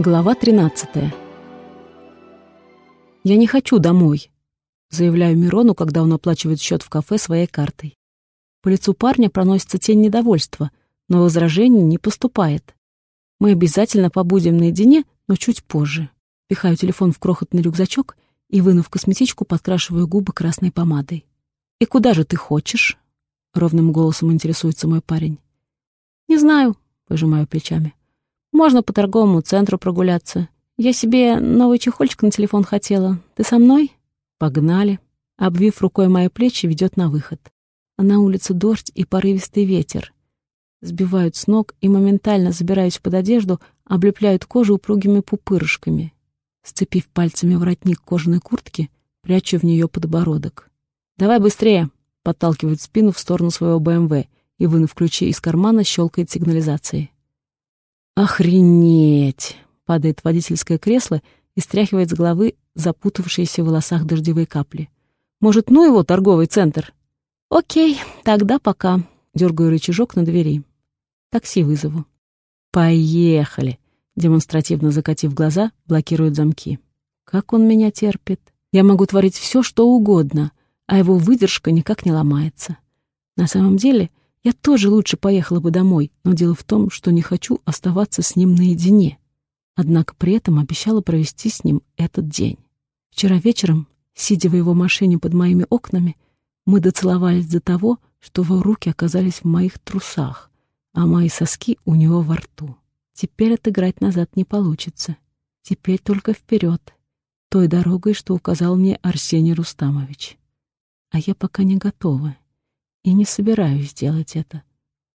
Глава 13. «Я не хочу домой», — заявляю Мирону, когда он оплачивает счет в кафе своей картой. По лицу парня проносится тень недовольства, но возражений не поступает. Мы обязательно побудем наедине, но чуть позже. Пихаю телефон в крохотный рюкзачок и, вынув косметичку, подкрашиваю губы красной помадой. «И куда же ты хочешь?» — ровным голосом интересуется мой парень. «Не знаю», — пожимаю плечами. Можно по торговому центру прогуляться. Я себе новый чехольчик на телефон хотела. Ты со мной? Погнали. Обвив рукой мои плечи, ведет на выход. А на улице дождь и порывистый ветер. Сбивают с ног и моментально забираюсь под одежду, облепляют кожу упругими пупырышками. Сцепив пальцами воротник кожаной куртки, прячу в нее подбородок. «Давай быстрее!» — подталкивает спину в сторону своего БМВ и, вынув ключи из кармана, щелкает сигнализацией. «Охренеть!» — падает водительское кресло и стряхивает с головы запутавшиеся в волосах дождевые капли. «Может, ну его, торговый центр?» «Окей, тогда пока». Дергаю рычажок на двери. «Такси вызову». «Поехали!» Демонстративно закатив глаза, блокирует замки. «Как он меня терпит? Я могу творить все, что угодно, а его выдержка никак не ломается. На самом деле, я тоже лучше поехала бы домой, но дело в том, что не хочу оставаться с ним наедине. Однако при этом обещала провести с ним этот день. Вчера вечером, сидя в его машине под моими окнами, мы доцеловались до того, что его руки оказались в моих трусах, а мои соски у него во рту. Теперь отыграть назад не получится. Теперь только вперед, той дорогой, что указал мне Арсений Рустамович. А я пока не готова и не собираюсь делать это.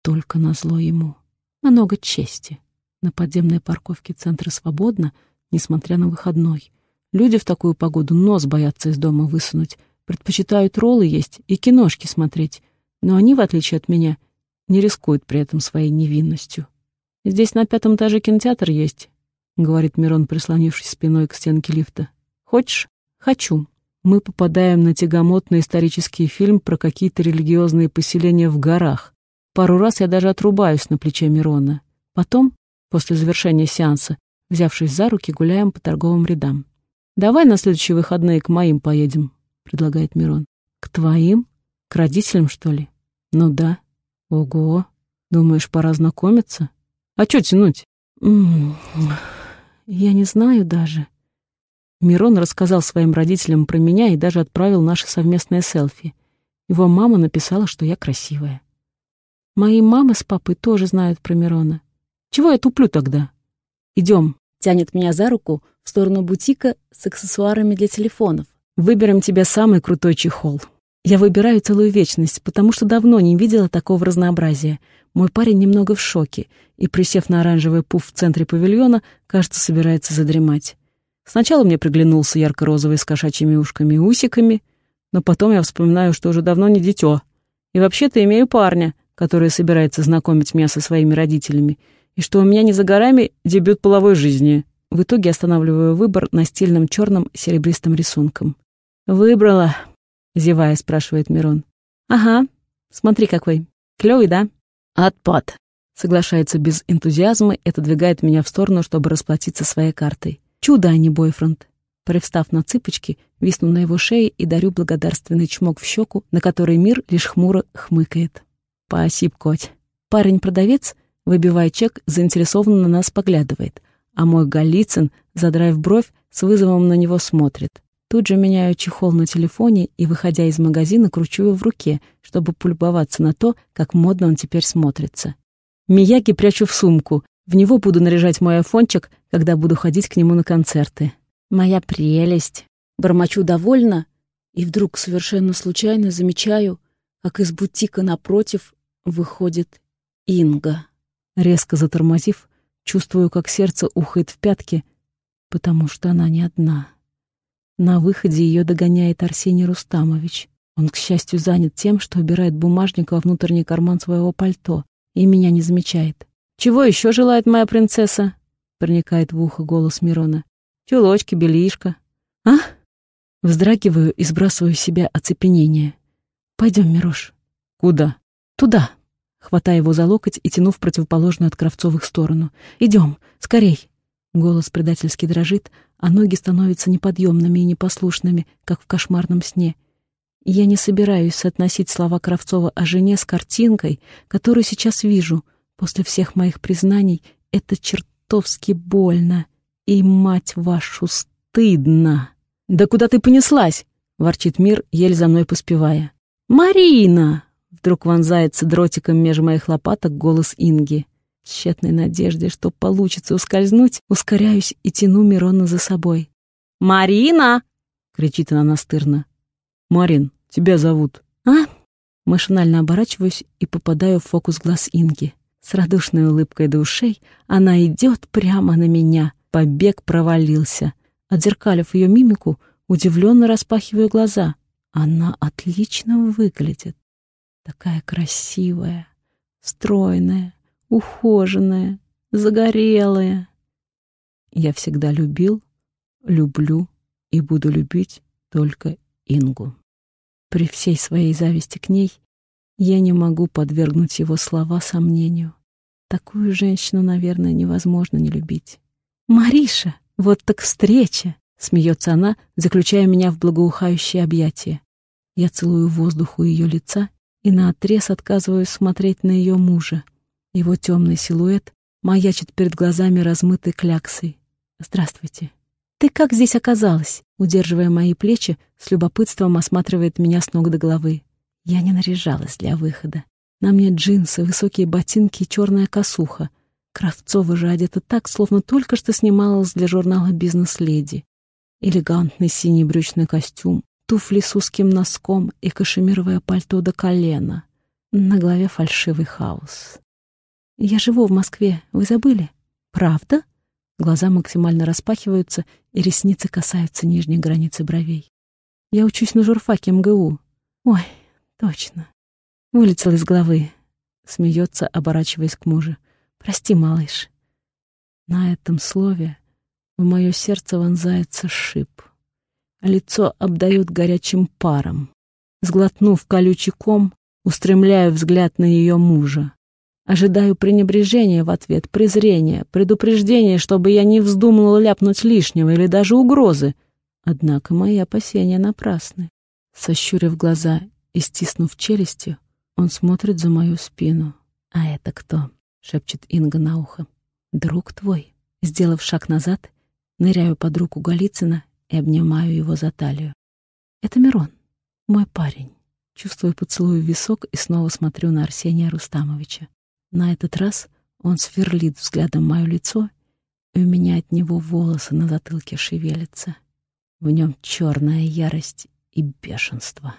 Только на зло ему. Много чести. На подземной парковке центра свободно, несмотря на выходной. Люди в такую погоду нос боятся из дома высунуть, предпочитают роллы есть и киношки смотреть, но они, в отличие от меня, не рискуют при этом своей невинностью. «Здесь на пятом этаже кинотеатр есть», — говорит Мирон, прислонившись спиной к стенке лифта. «Хочешь?» «Хочу», мы попадаем на тягомотный исторический фильм про какие-то религиозные поселения в горах. Пару раз я даже отрубаюсь на плече Мирона. Потом, после завершения сеанса, взявшись за руки, гуляем по торговым рядам. «Давай на следующие выходные к моим поедем», — предлагает Мирон. «К твоим? К родителям, что ли?» «Ну да». «Ого! Думаешь, пора знакомиться?» «А чё тянуть?» «М -м -м, «Я не знаю даже», Мирон рассказал своим родителям про меня и даже отправил наше совместное селфи. Его мама написала, что я красивая. Мои мамы с папой тоже знают про Мирона. Чего я туплю тогда? Идем. Тянет меня за руку в сторону бутика с аксессуарами для телефонов. Выберем тебе самый крутой чехол. Я выбираю целую вечность, потому что давно не видела такого разнообразия. Мой парень немного в шоке и, присев на оранжевый пуф в центре павильона, кажется, собирается задремать. Сначала мне приглянулся ярко-розовый с кошачьими ушками и усиками, но потом я вспоминаю, что уже давно не дитё. И вообще-то имею парня, который собирается знакомить меня со своими родителями, и что у меня не за горами дебют половой жизни. В итоге останавливаю выбор на стильном черном серебристом рисунком. «Выбрала», — зевая, спрашивает Мирон. «Ага, смотри какой. Клёвый, да?» «Отпад», — соглашается без энтузиазма и отодвигает меня в сторону, чтобы расплатиться своей картой. Чудо, а не бойфренд. Привстав на цыпочки, висну на его шее и дарю благодарственный чмок в щеку, на который мир лишь хмуро хмыкает. Спасибо, коть. Парень-продавец, выбивая чек, заинтересованно на нас поглядывает, а мой Голицын, задраив бровь, с вызовом на него смотрит. Тут же меняю чехол на телефоне и, выходя из магазина, кручу его в руке, чтобы пульбоваться на то, как модно он теперь смотрится. Мияги прячу в сумку, в него буду наряжать мой айфончик, когда буду ходить к нему на концерты. Моя прелесть. Бормочу довольно, и вдруг совершенно случайно замечаю, как из бутика напротив выходит Инга. Резко затормозив, чувствую, как сердце ухает в пятки, потому что она не одна. На выходе ее догоняет Арсений Рустамович. Он, к счастью, занят тем, что убирает бумажник во внутренний карман своего пальто и меня не замечает. «Чего еще желает моя принцесса?» — проникает в ухо голос Мирона. «Чулочки, белишка». «А?» Вздрагиваю и сбрасываю с себя оцепенение. «Пойдем, Мирош». «Куда?» «Туда». Хватая его за локоть и тяну в противоположную от Кравцовых сторону. «Идем, скорей». Голос предательски дрожит, а ноги становятся неподъемными и непослушными, как в кошмарном сне. Я не собираюсь соотносить слова Кравцова о жене с картинкой, которую сейчас вижу. После всех моих признаний это чертовски больно. И, мать вашу, стыдно. «Да куда ты понеслась?» — ворчит мир, еле за мной поспевая. «Марина!» — вдруг вонзается дротиком меж моих лопаток голос Инги. В тщетной надежде, что получится ускользнуть, ускоряюсь и тяну Мирона за собой. «Марина!» — кричит она настырно. «Марин, тебя зовут». «А?» Машинально оборачиваюсь и попадаю в фокус глаз Инги. С радушной улыбкой до ушей она идет прямо на меня. Побег провалился. Отзеркалив ее мимику, удивленно распахиваю глаза. Она отлично выглядит. Такая красивая, стройная, ухоженная, загорелая. Я всегда любил, люблю и буду любить только Ингу. При всей своей зависти к ней я не могу подвергнуть его слова сомнению. Такую женщину, наверное, невозможно не любить. «Мариша, вот так встреча!» — смеется она, заключая меня в благоухающее объятие. Я целую воздух у ее лица и наотрез отказываюсь смотреть на ее мужа. Его темный силуэт маячит перед глазами размытой кляксой. «Здравствуйте». «Ты как здесь оказалась?» Удерживая мои плечи, с любопытством осматривает меня с ног до головы. Я не наряжалась для выхода. На мне джинсы, высокие ботинки и черная косуха. Кравцова же одета так, словно только что снималась для журнала «Бизнес-леди». Элегантный синий брючный костюм, туфли с узким носком и кашемировое пальто до колена. На голове фальшивый хаос. «Я живу в Москве, вы забыли?» «Правда?» Глаза максимально распахиваются, и ресницы касаются нижней границы бровей. «Я учусь на журфаке МГУ». «Ой, точно». Вылетел из головы. Смеется, оборачиваясь к мужу. «Прости, малыш». На этом слове в мое сердце вонзается шип. Лицо обдает горячим паром. Сглотнув колючий ком, устремляю взгляд на ее мужа. Ожидаю пренебрежения в ответ, презрения, предупреждения, чтобы я не вздумала ляпнуть лишнего или даже угрозы. Однако мои опасения напрасны. Сощурив глаза и стиснув челюстью, он смотрит за мою спину. «А это кто?» — шепчет Инга на ухо. «Друг твой». Сделав шаг назад, ныряю под руку Голицына и обнимаю его за талию. «Это Мирон, мой парень». Чувствую поцелуй в висок и снова смотрю на Арсения Рустамовича. На этот раз он сверлит взглядом мое лицо, и у меня от него волосы на затылке шевелятся. В нем черная ярость и бешенство.